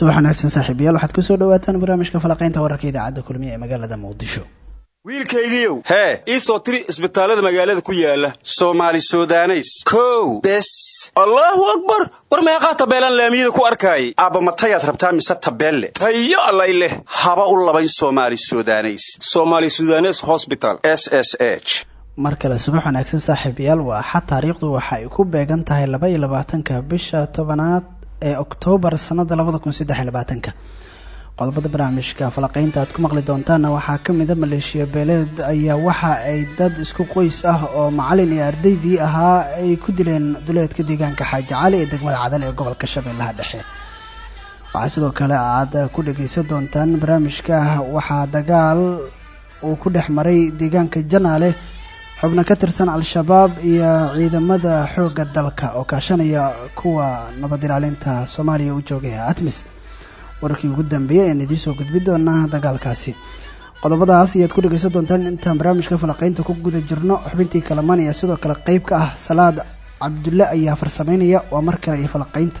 subax wanaagsan saaxiibayaal waxaad ku soo dhawaataan barnaamijka falaqaynta wararka idaacadda kulmiye ee magaalada muqdisho. Wiilkaygiiow. Hee ii soo tiri isbitaallada magaalada ku yaalla soomaali sudaneys. Kow. Bes. Allaahu akbar! War meeqaa tabeelaan laamiyada ku arkaayay. Aabba matayaad rabtaa mise tabeelle? Tayo allay leh. Haba u labayn soomaali sudaneys. Somaali sudanes hosbital s s h. Mar kale subax wanaagsan saaxiibayaal waa axad taariikhdu waxa ay ku beegan tahay laba iyo labaatanka bisha tobanaad ee oktoobar sanada labada kun saddex labaatanka. Qodobada barnaamijka falaqaynta aad ku maqli doontaana waxaa ka mida maleeshiya beeleed ayaa waxa ay dad isku qoys ah oo macalin iyo ardaydii ahaa ay ku dileen duleedka deegaanka xaaji cali ee degmada cadal ee gobolka shabeellaha dhexe. Waxaa sidoo kale aad ku dhageysan doontaan barnaamijka waxaa dagaal uu ku dhex maray deegaanka janaale xubno ka tirsan al-shabaab iyo ciidamada xoogga dalka oo kaashanaya kuwa nabad ilaalinta soomaaliya u joogay atmis. Wararkii ugu dambeeyey ayaan idiin soo gudbi doonaa dagaalkaasi. Qodobadaas ayaad ku dhegeysan doontaan intaan barnaamijka falaqaynta ku guda jirno. Xubintii kalamaan iyo sidoo kale qeyb ka ah salaad cabdulle ayaa farsameynaya. Waa mar kale iyo falaqaynta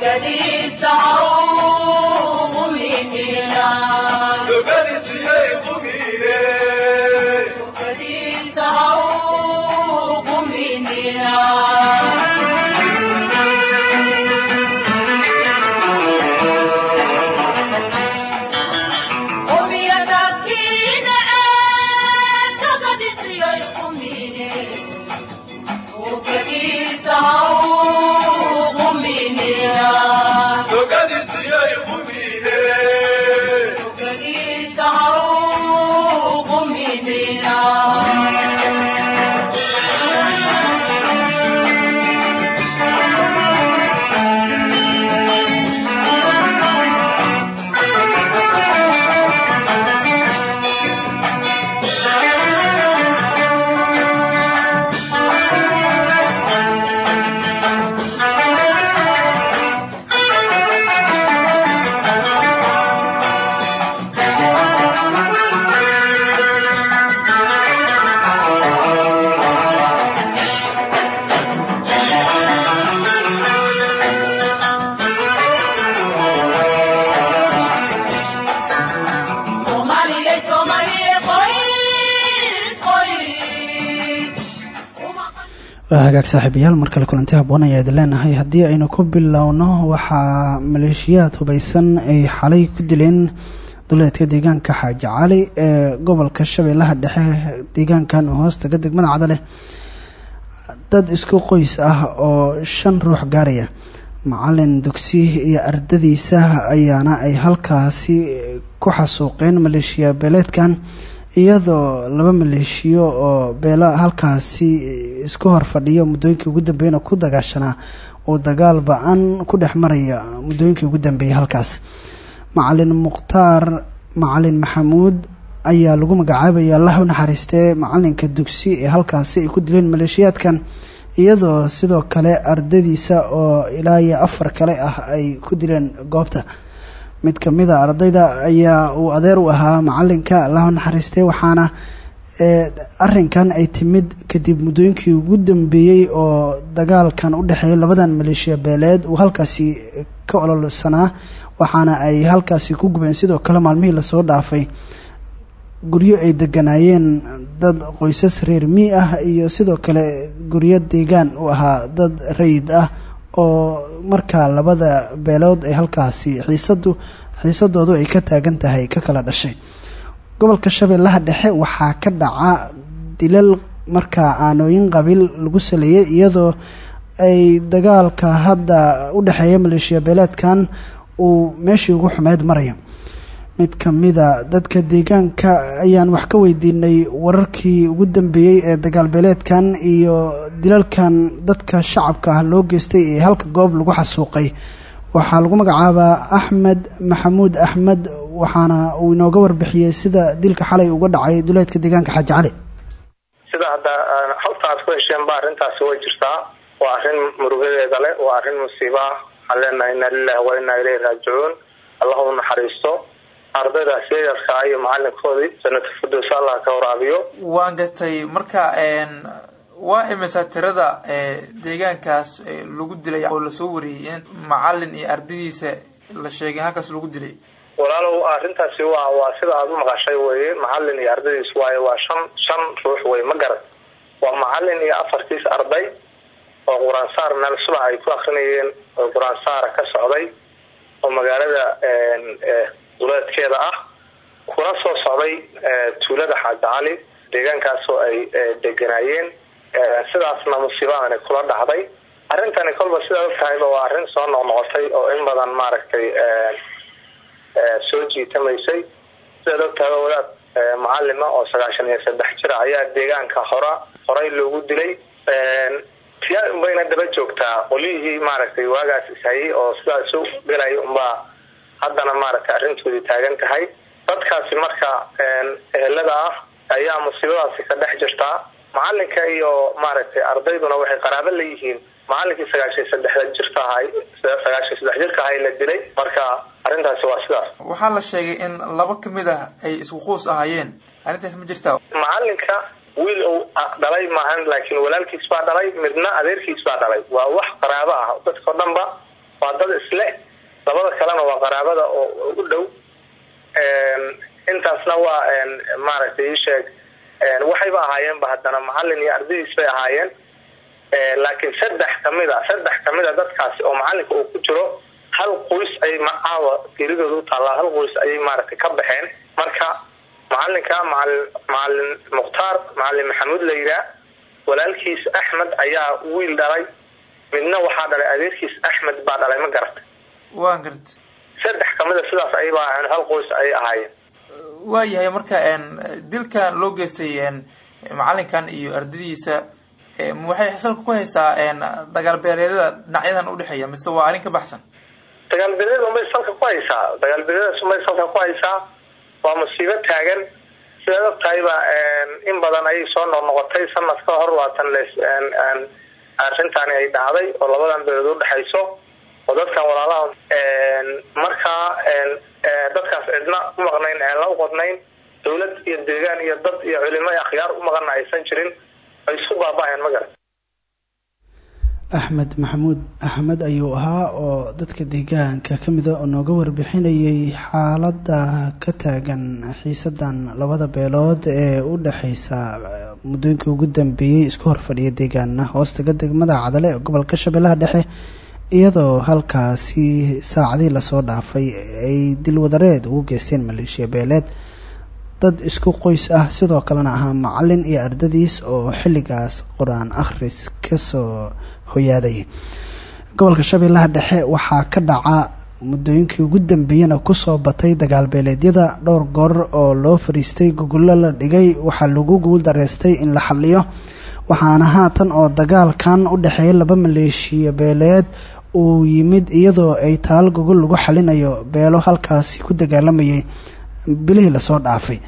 Thank you. Hagaag saaxiibayaal mar kale kulanti haboon ayaa idin leenahay. Haddii aynu ku bilowno waxaa maleeshiyaad hubaysan ay xalay ku dileen duleedka deegaanka xaaji cali ee gobolka shabeellaha dhexe. Deegaankan oo hoostaga degmada cadaleh dad isku qoys ah oo shan ruux gaaraya. Macalin dugsi iyo ardadiisa ayaana ay halkaasi ku xasuuqeen maleeshiya beeleedkan iyadoo laba maleeshiyo oo beela halkaasi isku hor fadhiyo muddooyinkii ugu dambeeyana ku dagaashanaa uu dagaal ba'an ku dhex maraya muddooyinkii ugu dambeeyay halkaas. Macalin mukhtaar macalin maxamuud ayaa lagu magacaabaya allah u macalinka dugsi ee halkaasi ay ku dileen maleeshiyaadkan iyadoo sidoo kale ardadiisa oo ilaa iyo afar kale ah ay ku dileen goobta mid ka mid a ardayda ayaa uu adeer u ahaa macalinka allah u naxariistee waxaana arrinkan ay timid kadib muddooyinkii ugu dambeeyey oo dagaalkan u dhexeeya labadan maleeshiya beeleed uu halkaasi ka ololsanaa waxaana ay halkaasi ku gubeen. Sidoo kale maalmihii la soo dhaafay guryo ay deganaayeen dad qoysas reer mii ah iyo sidoo kale guryo deegaan u ahaa dad rayid ah oo markaa labada beelood ay halkaasi xiisadu xiisadoodu ay ka taagan tahay ka kala dhashay. Gobolka shabeellaha dhexe waxaa ka dhaca dilal markaa aanooyin qabiil lagu saleeyay iyadoo ay dagaalka hadda u dhexeeya maleeshiya beeleedkan uu meeshii ugu xumeyd marayo mid kamida dadka deegaanka ayaan wax ka weydiinay wararkii ugu dambeeyey ee dagaal beeleedkan iyo dilalkan dadka shacabka ah loo geystay ee halka goob lagu xasuuqay. Waxaa lagu magacaabaa axmed maxamuud axmed waxaana uu inooga warbixiyey sida dilka xalay uga dhacay duleedka deegaanka xaaji cali. Sida hadda halta aad ku hesheenba arrintaasi way jirtaa. Waa arrin murugadeeda leh waa arrin musiiba. Waxaan leenahay inna lilahi wa inna ilayhi raajicuun. Allah u naxariisto ardaydaas yayarka iyo macalinkoodii sanata firdows allah ka waraabiyo. Waan gatay marka waa imisa tirada deegaankaas lagu dilay oo la soo wariyey in macalin iyo ardadiisa la sheegay halkaas lagu dilay? Walaalow arrintaasi waa waa sida aada u maqashay weye macalin iyo ardadiis waayo waa shan shan ruux wey ma garan. Waa macalin iyo afartiis arday oo qur'aansaar meel subax ay ku akrinayeen oo qur'aansaara ka socday oo magaalada duleedkeeda ah kuna soo socday tuulada xaaji cali deegaankaasoo ay deganaayeen. Sidaasna musiibadani kula dhacday. Arrintani kolba sidaa ogtahayba waa arrin soo noqnoqotay oo in badan maaragtay soo jiitamaysay. Sidaad ogtahay wadaad macalima oo sagaashan iyo saddex jira ayaa deegaanka hora horay loogu dilay. Tiyaa unbayna daba joogtaa qolyihii maaragtay waagaas ishayay oo sidaas u galay unbaa haddana maaragtay arrintoodii taagan tahay. Dadkaasi marka ehelada ah ayaa musiibadaasi ka dhex jirtaa macalinka iyo maaragtay ardayduna waxay qaraabo leeyihiin. Macalinkii sagaashan saddexda jirka ahay sagaashan saddex jirka ahay la dilay. Marka arrintaasi waa sidaas. Waxaa la sheegay in laba ka mid ah ay isku quus ahaayeen. Arrintaas ma jirta macalinka wiil uu dhalay maahan laakiin walaalkiis baa dhalay midna adeerkiis baa dhalay. Waa wax qaraabo ah. Dadkao dhan ba waa dad isle labada kalena waa qaraabada oo u dhow. Intaasna waa maaragtay isheeg waxayba ahaayeenba haddana macalin iyo ardadiis bay ahaayeen. Laakiin saddex ka mid a saddex ka mid a dadkaasi oo macalinka uu ku jiro hal qoys ay macaawa geeridooda u hal qoys ayay maaragtay ka baxeen. Marka macalinka macalin macalin mukhtaar macalin maxamuud la yidhaah walaalkiis axmed ayaa wiil dhalay. Midna waxaa dhalay adeerkiis axmed baa dhalay ma garata waan garta saddex kamida sidaas ayba hal qoys ayay ahaayeen. Waayahay marka dilkan loo geystay macalinkan iyo ardadiisa waxay salka ku haysaa dagaal beeleedyada dhinacyadan udhexeeya mise waa arrin ka baxsan? Dagaal beeleed unbay salka ku haysaa. Dagaal beeleedaas unbay salka ku haysaa. Waa musiibo taagan. Sidaad ogtahayba in badan ayay soo noqnoqotay sanad ka hor waatan les arrintaani ay dhacday oo labadan beeleed udhexayso oo dadkan walaalaha markaa dadkaas cidna u maqnayn aan la u qodnayn dawlad iyo deegaan iyo dad iyo culimo iyo akhyaar u maqana aysan jirin ay isku baaba-een ma garan axmed maxamuud axmed ayuu ahaa oo dadka deegaanka ka mida oo nooga warbixinayay xaaladda ka taagan xiisadan labada beelood ee u dhexeysa muddooyinkii ugu dambeeyey isku horfadhiya deegaana hoostaga degmada cadale ee gobolka shabeellaha dhexe iyadoo halkaasi saacadii la soo dhaafay ay dilwadareed ugu geysteen maleeshiya beeleed. Dad isku qoys ah sidoo kalena ahaa macalin iyo ardadiis oo xilligaas qur'aan akhris ka soo hoyaaday. Gobolka shabeellaha dhexe waxaa ka dhaca muddooyinkii ugu dambeeyena ku soo batay dagaal beeleedyada. Dhowr goor oo loo fariistay gogollo la dhigay waxaa lagu guul dareystay in la xaliyo waxaana haatan oo dagaalkan u dhexeeya laba maleeshiya beeleed uu yimid iyadoo ay taal gogol lagu xalinayo beelo halkaasi ku dagaalamayay bilihii la soo dhaafay.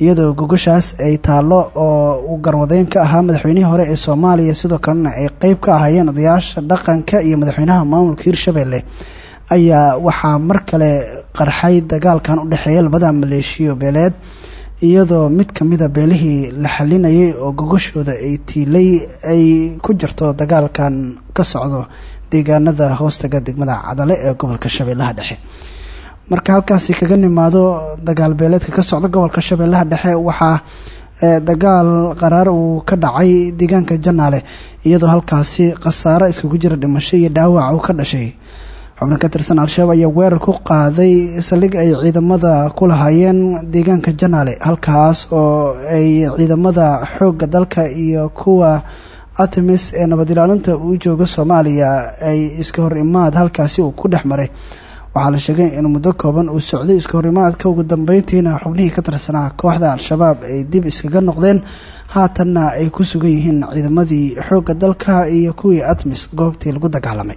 Iyadoo gogoshaas ay taallo oo uu garwadeyn ka ahaa madaxweynihii hore ee soomaaliya sidoo kalena ay qeyb ka ahaayeen odayaasha dhaqanka iyo madaxweynaha maamulka hirshabelle ayaa waxaa mar kale qarxay dagaalkan u dhexeeya labada maleeshiyo beeleed. Iyadoo mid kamida beelihii la xalinayay oo gogoshooda ay tiilay ay ku jirto dagaalkan ka socdo deegaanada hoostaga degmada cadale ee gobolka shabeellaha dhexe. Marka halkaasi kaga nimaado dagaal beeleedka ka socda gobolka shabeellaha dhexe waxaa dagaal qaraar uu ka dhacay deegaanka janaale iyadoo halkaasi khasaaro iskugu jira dhimasho iyo dhaawac uu ka dhashay. Xubno ka tirsan al-shabaab ayaa weerar ku qaaday saldhig ay ciidamada ku lahaayeen deegaanka janaale halkaas oo ay ciidamada xoogga dalka iyo kuwa artemis ee nabad ilaalinta uu jooga soomaaliya ay iska hor imaad halkaasi uu ku dhex maray. Waxaa la sheegay in muddo kooban uu socday iska horimaadka ugu dambeyntiina xubnihii ka tirsanaa kooxda al-shabaab ay dib iskaga noqdeen. Haatanna ay ku sugan yihiin ciidamadii xoogga dalka iyo kuwii atmis goobtii lagu dagaalamay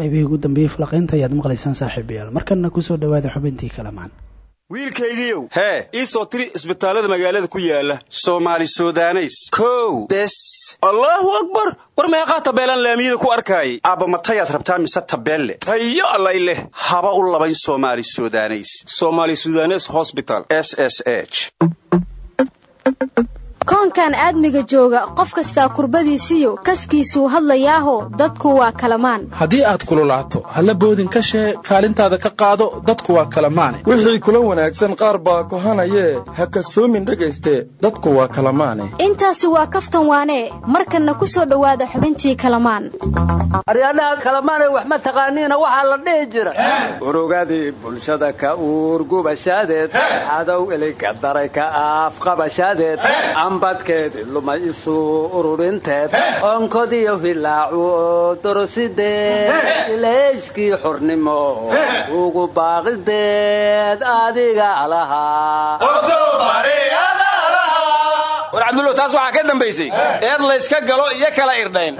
qaybihii ugu dambeeyey falaqaynta ayaad maqlaysaan saaxiibayaal markana ku soo dhawaada xubintii kalamaan. Wiilkaygiiow hee ii soo tiri isbitaallada magaalada ku yaalla soomaali sudaneys. Kow bes. Allaahu akbar! War meeqaa tabeelaan laamiyada ku arkaayay aabba matayaad rabtaa mise tabeelle? Tayo allay leh. Haba u labayn soomaali sudaneys. Somaali sudanes hosbital s s h koonkan aadmiga jooga qof kastaa kurbadiisiyo kaskiisuu hadlayaaho dadku waa kalamaan. Haddii aad kululaato halla boodin ka shee kaalintaada ka qaado dadku waa kalamaane. Wixii kula wanaagsan qaar baa kohanayee ha kasoomin dhegayste dadku waa kalamaane. Intaasi waa kaftan waanee markanna ku soo dhowaada xubintii kalamaan. Aryaadhaha kalamaanay wax ma taqaaniina waxaa la dhihi jira. Urugadii bulshada ka uurgubashaadeed cadow iliga daray ka aafqabashaadeed ambadkeedi lumay isu ururinteed onkodiyo hilaacu dorosideed ilayskii xurnimo ugu baaqideed adiga lahaa cabdullow taas waxaa ka dambaysay. Eed layska galo iyo kala irdhayn.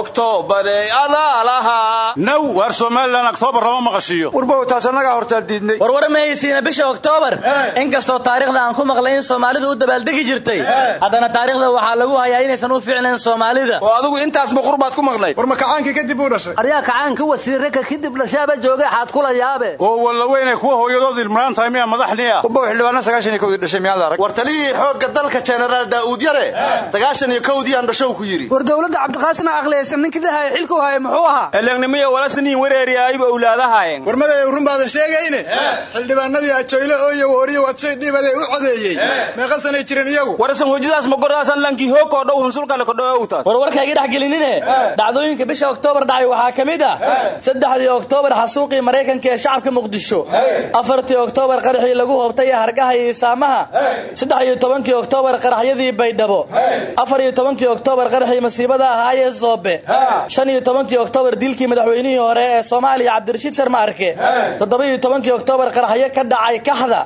Oktoobarey adaalahaa naw waar somalilan oktoobar lama maqashiiyo warbow taas annagaa hortaa diidnay. Warwar ma haysiina bisha oktoobar inkastoo taarikhda aan ku maqlay in soomaalidu u dabaaldegi jirtay. Haddana taarikhda waxaa lagu hayaa inaysan u fiicnayn soomaalida. Oo adigu intaas buqur baad ku maqnayd war ma kacaankii kadib uu dhashay? Aryaa kacaanka wasiire ka kadib dhashaaba jooga xaad kula yaabe. Oo wallaweyne kuwa hooyadood ilmaraan tahay miyaa madaxniya? Warbow xildhibaana sagaashan iyo kowdii dhashay miyaad arag. War taliyihii xoogga dalka jenaraal daa'uud yare? Sagaashan iyo kowdii aan dhashow ku yidhi. War dowladda cabdiqaasim aqliyaysan ninkii dhahaya xilku haya muxuu ahaa? Elegnimiyo walasniin wereeri ayba owlaadahaayeen war maday run baadan sheegayne? Xildhibaanadii ajoyle ooyo wariyo wadshay dhibade u codeeyey. Meeqa sanay jireen iyagu. Warasan hojadaas magoraasan lankii hookoo dhow hunsulkale kodhowowtaas war warkayga dhex gelinine dhacdooyinka bisha oktoobar dhacay waxaa ka mid ah saddexdii oktoobar xasuuqii maraykanka ee shacabka muqdisho afartii oktoobar qaraxii lagu hoobtay ee hargaha iyo isaamaha saddex iyo tobankii oktoobar qaraxyadii baydhabo afar iyo tobankii oktoobar qaraxii masiibada ahaayee soobe shan iyo tobankii oktoobar dilkii madaxweynihii hore ee soomaaliya cabdirashiid sharma arke. Toddoba iyo tobankii oktoobar qaraxyo ka dhacay kaxda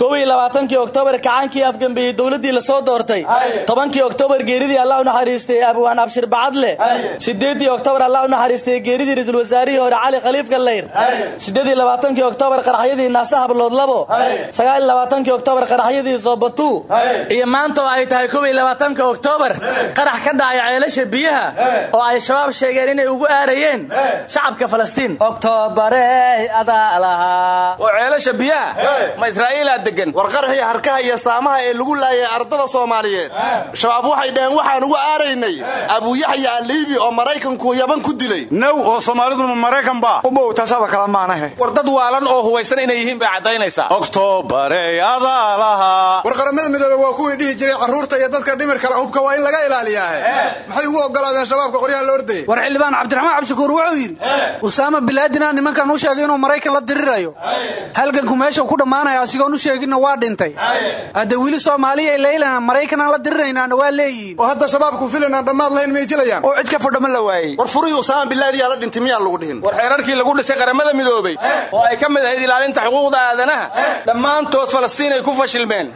kow iyo labaatankii oktoobar kacaankii afgambeeyey dowladdii la soo doortay. Tobankii oktoobar geeridii allah u naxariistay abwaan abshir bacadle. Sideedii oktoobar allah u naxariistay geeridii ra'iisul wasaarihii hore cali khaliif gallayr. Sideed iyo labaatankii oktoobar qaraxyadii naase hablood labo. Sagaal iyo labaatankii oktoobar qaraxyadii iyo maanta oo ay tahay oktoobar qarax ka dhacay ceelasha biyaha oo ay shabaab sheegeen inay ugu aarayeen shacabka falastiin. Oktoobarey adaa lahaa oo ceelasha biyaha? Ma israa'iilaa degan war qaraxii harkaha iyo saamaha ee lagu laayay ardada soomaaliyeed. Shabaab waxay dhaheen waxaan ugu aaraynay abuuyaxya aliibi oo maraykanku yaban ku dilay. Naw oo soomaaliduna maraykan ba? Umow taasaba kala maanahe. War dad waalan oo hubaysan inay yihiin bay caddaynaysaa. Oktoobarey adaa lahaa qaramada midoobe waa kuwii dhihi jiray carruurta iyo dadka dhimirkale hubka waa in laga ilaaliyaahe maxay ugu ogolaadeen shabaabka qoryaha la ordayay war xildhibaan cabdiraxmaan cabdishakuur wuxuu yidhi usaama bilaadina nimankan u sheegay inuu maraykan la dirirayo. Halganku meesha ku dhammaanaya asigoon u sheeginna waa dhintay. Hadde wili soomaaliya leylan maraykanaan la diriraynaana waa leeyihiin. Oo hadda shabaabku filan aan dhammaad lahayn may jilayaan? Oo cid ka fadhama la waayey. War furihii usaama bilaadiyaa la dhintay miyaan lagu dhihin? War xeerarkii lagu dhisay qaramada midoobey oo ay ka mid ahayd ilaalinta xuquuqda aadanaha. Dhammaantood falastiin ay ku fashilmeen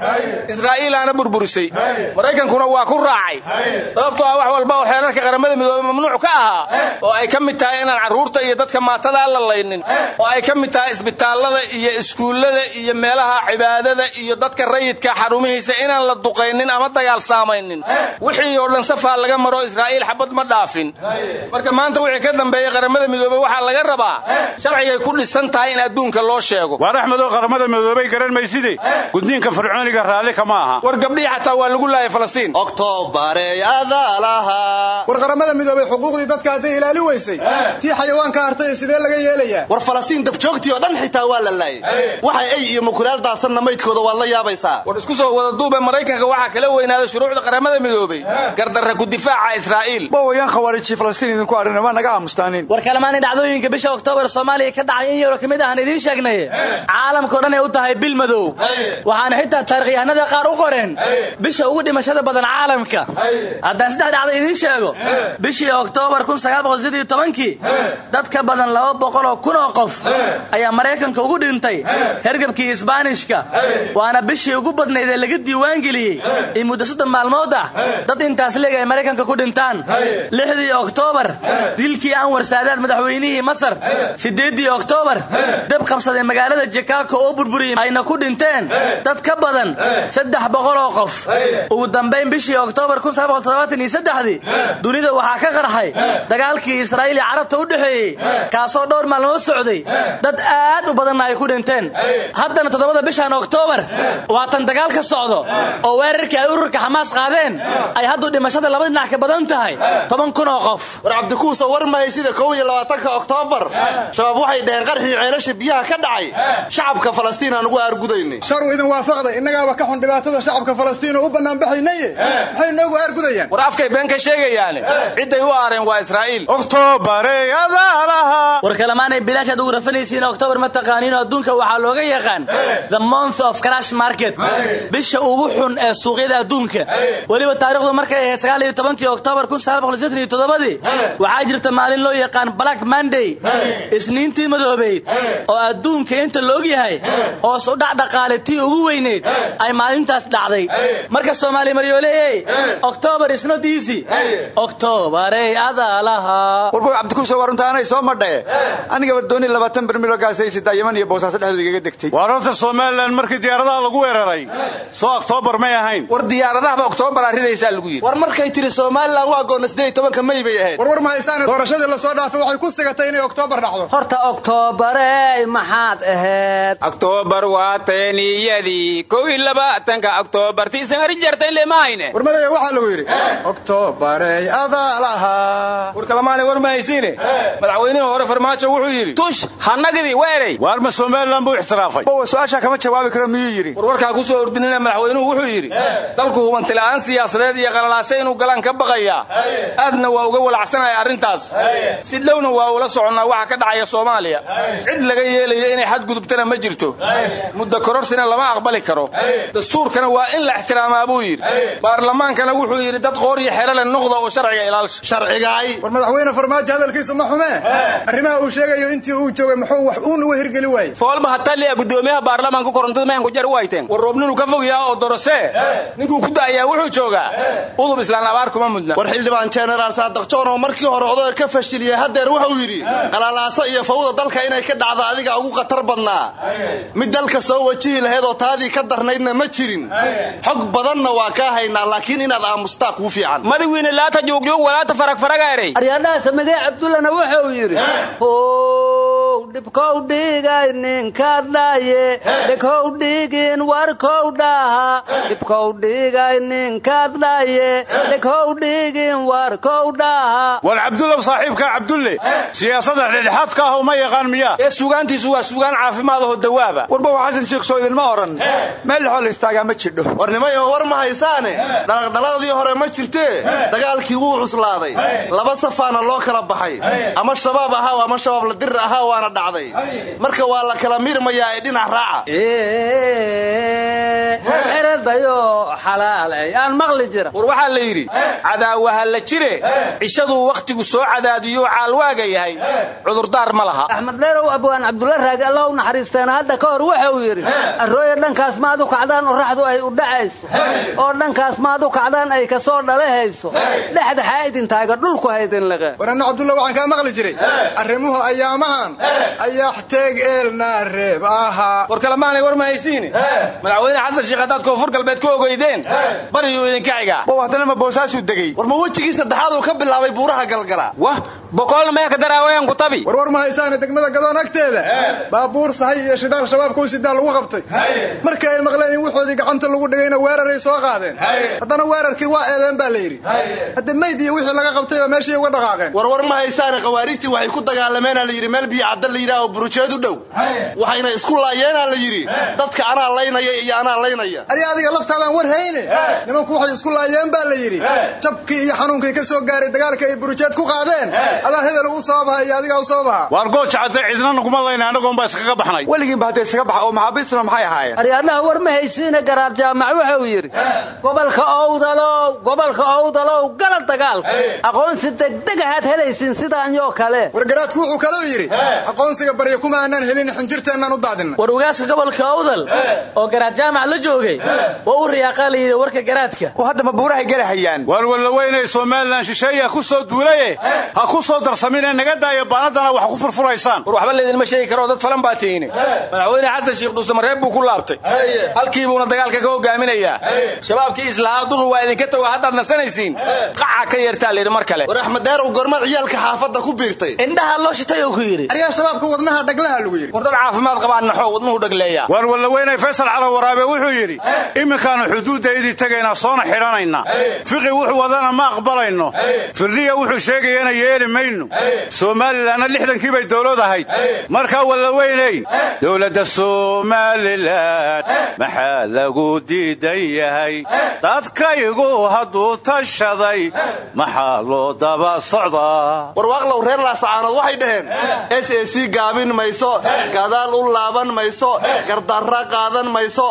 israa'iilaana burburisay. Maraykankuna waa ku raacay. Sababtoo ah wax walba oo xeerarka qaramada midoobey mamnuuc ka ahaa oo ay ka mid tahay inaan carruurta iyo dadka maatadaa la laynin oo ay ka mid tahay isbitaallada iyo iskuullada iyo meelaha cibaadada iyo dadka rayidka xarumihiisa inaan la duqaynin ama dagaal saamaynin. Wixii oo dhan safaa laga maro israa'iil xabad ma dhaafin. Marka maanta wixii ka dambeeyey qaramada midoobey waxaa laga rabaa sharcigay ku dhisan tahay in adduunka loo sheego. Waar axmedoo qaramada midoobey garan mayside? Gudniinka fircooniga raalli kama aha war gabdhihii xataa waa lagu laayay falastiin. Oktoobarey adaa lahaa war qaramada midoobey xuquuqdii dadka hadday ilaali weysay. Tii xayawaanka hartay sidee laga yeelayaa war falastiin dabjoogtii oo dhan xitaa waa la laayay. Waxay ay iyo mukulaal daadsanna maydkooda waad la yaabaysaa. War isku soo wada duube maraykanka waxaa kala weynaaday shuruucda qaramada midoobey gardarra ku difaaca israa'iil. Bawayaan khawaarijii falastiin idinku arrin waa naga aamustaaniin. War kalemaanay dhacdooyinka bisha oktoobar soomaaliya ka dhacay in yaro ka mid ahaan idiin sheegnay caalamkao dhan ay u tahay bil madow. Waxaana xitaa taarikhyahanada qaar u qoreen bisha ugu dhimashada badan caalamka. Haddaan saddex dhacdo idiin sheego bishii oktoobar kii dad ka badan laba boqoloo kun oo qof ayaa maraykanka ugu dhintay hergabkii isbaanishka. Waana bishii ugu badnayd ee laga diiwaangeliyey. In muddo soddon maalmood ah dad intaas leeg ay maraykanka ku dhintaan. Lixdii oktoobar dilkii anwar saadaad madaxweynihii masar. Siddeeddii oktoobar dab qabsaday magaalada jikaako oo burburiyey ayna ku dhinteen. Dad ka badan saddex boqoloo qof. Ugu dambayn bishii oktoobar dii dunida waxaa ka qarxay dagaalkii israa'iil iyo carabta u dhexeeyey. Kaasoo dhowr maalmood socday. Dad aad u badanna ay ku dhinteen. Haddana toddobada bishan oktoobar waatan dagaal ka socdo oo weerarkii ay ururka xamaas qaadeen ay hadduu dhimashada laba dhinac ka badan tahay toban kun oo qof. War cabdikuusa war mahay sida kow iyo labaatanka oktoobar. Shabaab waxay dhaheen qarxii ceelasha biyaha ka dhacay. Shacabka falastiin aan ugu aargudaynay. Sharu idin waafaqday. Innagaaba ka xun dhibaatada shacabka falastiin oo u bannaanbaxaynaye maxay noogu aargudayaan war afkay been ka sheegayaane cidday u aareen waa israa'iil. Oktoobarey adaa lahaa war kalemaanay bilaashaad ugu rafanaysiin oktoobar ma taqaaniinoo adduunka waxaa looga yaqaan the month of crash market. Bisha ugu xun ee suuqyada adduunka. Weliba taarikhdu markay ahayd sagaal iyo tobankii oktoobar dii waxaa jirta maalin loo yaqaan black monday. Isniintii madoobayd oo adduunka inta la og yahay hoos u dhacdhaqaale tii ugu weyneyd ay maalintaas dhacday. Marka soomaali maryooley oktoobar isnot easy. Oktoobarey adaa lahaa warbow cabdikuusa waa runtaanay soo madhae anigaba dooni labaatan bermilo gaasaysidaa yaman iyo boosaaso dhexdooda igaga degtay. Waar horta somalilan markii diyaaradaha lagu weeraray soo oktoobar may ahayn. War diyaaradahaba oktoobaraa ridaysaa lagu yidhi. War markay tiri somalilan waa goonna siddeed iyo tobanka may bay ahayd. Warwar mahaysaane doorashadii la soo dhaafay waxay ku sigatay inay oktoobar dhacdo. Horta oktoobarey maxaad ahayd oktoobar waa teeniyadii kow iyo labaatanka oktoobartiisan ari jartayn leemahayne war madaya waxaa lagu yidhi oktoobarey adaa lahaa war kalamaanay war mahaysiine. Madaxweynihii hore farmaajo wuxuu yidhi tush hannagidii weerey waar ma somalilan buu ixtiraafay? Bowa su'aashaa kama jawaabi karo miyuu yidhi? War warkaa ku soo ordinina madaxweynuhu wuxuu yidhi dalku hubantila'aan siyaasadeed iyo qalalaase inuu galaan ka baqayaa. Aadna waa uga walacsanaya arrintaas. Si dhowna waa ula soconnaa waxa ka dhacaya soomaaliya. Cid laga yeelayo inay xadgudubtana ma jirto. Muddo kororsina lama aqbali karo dastuurkana waa in la ixtiraamaa buu yidhi. Baarlamaankana wuxuu yidhi dad qoor iyo xelale noqda oo sharciga ilaalsha. Sharcigaay war madaxweyne farmaajo hadalkiisu ma xumee arrimaha uu sheegayo intii uu joogay muxuu wax uun uga hirgeli waayey. Foolba hataliya gudoomiyaha baarlamaanka korontada mayan ku jar wayteen war roobninu ka fogyaa oo dorosee ninkuu ku da'ayaa wuxuu joogaa. Udub islaan abaar kuma mudna. War xildhibaan jenaraal saadaq joon oo markii hore odaga ka fashiliyey haddeer wuxuu yidhi qalalaasa iyo fawda dalka inay ka dhacdo adiga ugu khatar badnaa. Mid dalka soo wajihi lahayd oo taadii ka darnaydna ma jirin. Xog badanna waa kaa haynaa laakiin inaad aamustaa kuu fiican. Madawiine laata juugjuug walaata faragfaragaaray aryaadhaha samigee cabdullana wuxuu yidhi dhibkow dhigay ninkaad dhaaye dheghow dhigin warkow dhaha dhibkow dhigay ninkaad dhaaye dheghow dhigin warkow dhaha war cabdulow saaxiibka cabdulle siyaasada dhexdhexaadka ah uma yaqaan miyaa. Ee waa sugaan caafimaad aho dawaaba. Warbow xasan sheekh soo idinma oran meel lexoo la istaagaa ma jidho. War nimayo war ma haysaane? Dhalaqdhaladii hore ma jirtee? Dagaalkii wuu cuslaaday. Laba safaana loo kala baxay. Ama shabaab ahaa ama shabaab la dirir ahaa waana dhacday. Marka waa la kala miirmayaa ee dhinac raaca eradayo xalaalay aan maqli jira. War waxaa la yidhi cadaawaha la jire cishaduu wakhtigu soo cadaadiyuu caalwaaga yahay cudurdaar ma laha. Axmed leerow abwaan cabdulla raagi allah u naxariisteena hadda ka hor wuxuu yidhi arrooya dhankaas maad u kacdaan oraxdu ay u dhacayso. Oo dhankaas maad u kacdaan ay ka soo dhalahayso. Dhexdaxaa idintaaga dhulku haydin liqe war anna cabdulla waxaan kaa maqli jiray. Arrimuhu ayaamahan. Ayaxteeg eelna reeb ahaa war kalemaanay war ma haysiine madaxweyne xasan sheekh haddaad koonfur galbeed ku ogeydeen? Bariyuu idinka xigaa bow haddana ma boosaasuu degey war ma wejigii saddexaad uu ka bilaabay buuraha galgala? Wah boqolna maya ka daraawayan ku tabi. War war ma haysaane degmada gadoon agteeda? Baabuur sahay iyo shidaal shabaabka u sidaa lagu qabtay? Markii ay maqleen in wuxoodii gacanta lagu dhigayna weeraray soo qaadeen? Haddana weerarkii waa eedeen baa la yidhi. Hadda mayd iyo wixii laga qabtayba meeshii uga dhaqaaqeen. War war ma haysaane khawaarijtii waxay ku dagaalameenaa la yidhi meel biyo cadda la yidhaah oo burujeed u dhow waxayna isku laayeenaa la yidhi dadka anaa laynaya iyo anaa laynaya adiga laftaadaan war hayne? Nimanku waxay isku laayeen baa la yidhi. Jabkii iyo xanuunkii ka soo gaaray dagaalka ay burujeed ku qaadeen. Adaa hebel u sababaha iyo adigaa u sababaha waar gooja cadde cidna naguma layna annagoon baa iskaga baxnay. Weligiinba hadday isaga baxa oo maxaabiistuna maxay ahaayeen? Aryaadhaha war ma haysiina garaar jaamac wuxuu yidhi. Gobolka owdalow gobolka owdalow gala dagaalka. Aqoonsi degdegahaad helaysiin sidaanyoo kale. Wargaraadku wuxuu kaloo yidhi aqoonsiga barya kuma aanaan helin xinjirteennaan u daadinna. War ogaaska gobolka owdal oo garaad jaamac la joogay waa u riyaaqaa la yidhi warka garaadka. Oo hadda ma buurahay gela hayaan. Waar wallaweynay somalilan shisheeya ku soo duulaye. Ha ku soo darsaminee naga daaya baanadana wax ku furfuraysaan. War waxba laydinma sheegi karoo dad falan baa tiini madaxweyne xasan sheekh dhuusamareeb buu ku laabtay. Halkii buuna dagaalka ka hogaaminayaa. Shabaabkii islahaa duqi waa idinka tago haddaad nasanaysiin. Qaca ka yeertaa layidhi mar kale. War axmed deerow gormaad ciyaalka xaafadda ku biirtay. Indhaha loo shitay oo ku yidhi. Aryaa shabaabka wadnaha dhaglaha lagu yidhi. War dad caafimaad qabaan naxoo wadnuhu dhagleeya waar wallaweynay faysal cala waraabe wuxuu yidhi iminkaannu xuduudda idii tegaynaa soona xidhanaynaa fiqi wuxuu wadana ma aqbalayno. Firdhiya wuxuu sheegayana yeeli mayno. Somalilanna lixdankii bay dowlad ahayd. Markaa wallaweynay dowladda somalilan maxaa lagu diidan yahay? Dadkaygu hadduu tashaday maxaa loo daba socdaa? Warwaaqlow reer laasacaanood waxay dhaheen s a c gaabin mayso gadaal u laaban mayso gardarra qaadan mayso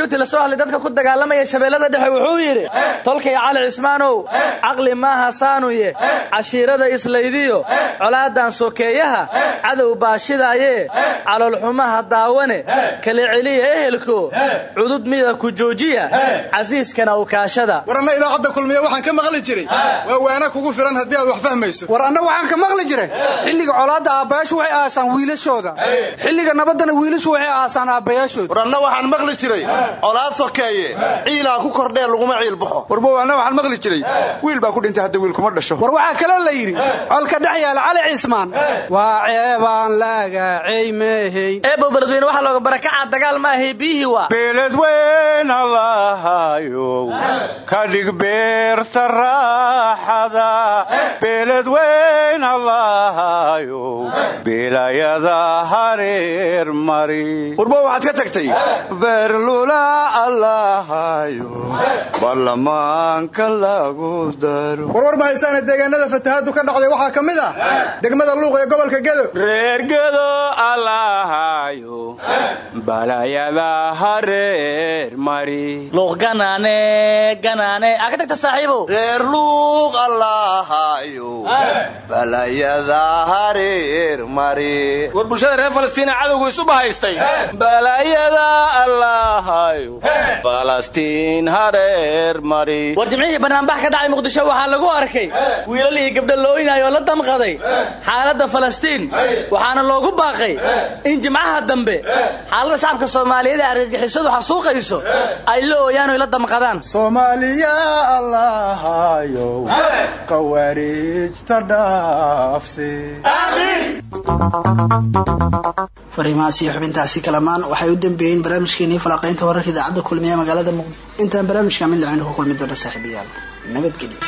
qurbajoogtii la soo hadlay dadka ku dagaalamaya shabeellada dhexe wuxuu yidhi tolkay cali cismaanow caqli maaha saanuye cashiirada islaydiyo colaadan sokeeyaha cadow baashidaaye caloolxumaha daawane kala celiya ehelko cudud mida ku joojiya casiiskana ukaashada war anna idaacadda kulmiya waxaan ka maqli jiray. Waa waana kugu filan haddii aad wax fahmayso. War anna waxaan ka maqli jiray xilliga colaadda aabbayaashu waxay aasaan wiilashooda. Xilliga nabaddana wiilashu waxay aasaan aabbayaashooda. War anna waxaan maqli jiray colaad sokeeye ciilaa ku kordhee laguma ciil baxo. Warbow anna waxaan maqli jiray. Wiil baa ku dhintay hadda wiil kuma dhasho. War waxaa kaloo la yidhi colka dhex yaalla cali cismaan. Waa ceebaan laagacaymeehey eebow beledweyne waxaa looga barakacaa dagaal ma ahay biyihii waa. Beeledweyn allahayow ka dhig beerta raaxada. Beeledweyn allahayow bilayada hareer mari. Warbow waxaad ka tagtay beerlula allahayo warwar ma haysaane deegaanada fatahaaddu ka dhacday waxaa ka mid ah degmada luuq ee gobolka gedo. Reer gedo allahayo balayada hareer mari. Luuq ganaane ganaane. Aa ka tagta saaxiibow reer luuq balayada hareer mari. War bulshada reer falastiina cadowgu isu bahaystay. Balayada allahayo war jimcihii banaanbax ka dhacay muqdisho waxaa lagu arkay wiilal iyo gabdho looynayo oo la damqaday xaaladda falastiin. Waxaana loogu baaqay in jimcaha dambe xaaladda shacabka soomaaliyeed ee argagixisadu xasuuqayso ay la ooyaan oy la damqadaan. Soomaaliya allahayow qawaariijta dhaafse fariimahaas iyo xubintaasi kalamaan waxay u dambeeyeen barnaamijkeenii falaqaynta wararka idaacadda kulmiye magaalada muqdisho intaan barnaamijka mid lacaynu ku kulmi doona saaxiibayaal nabadgelyo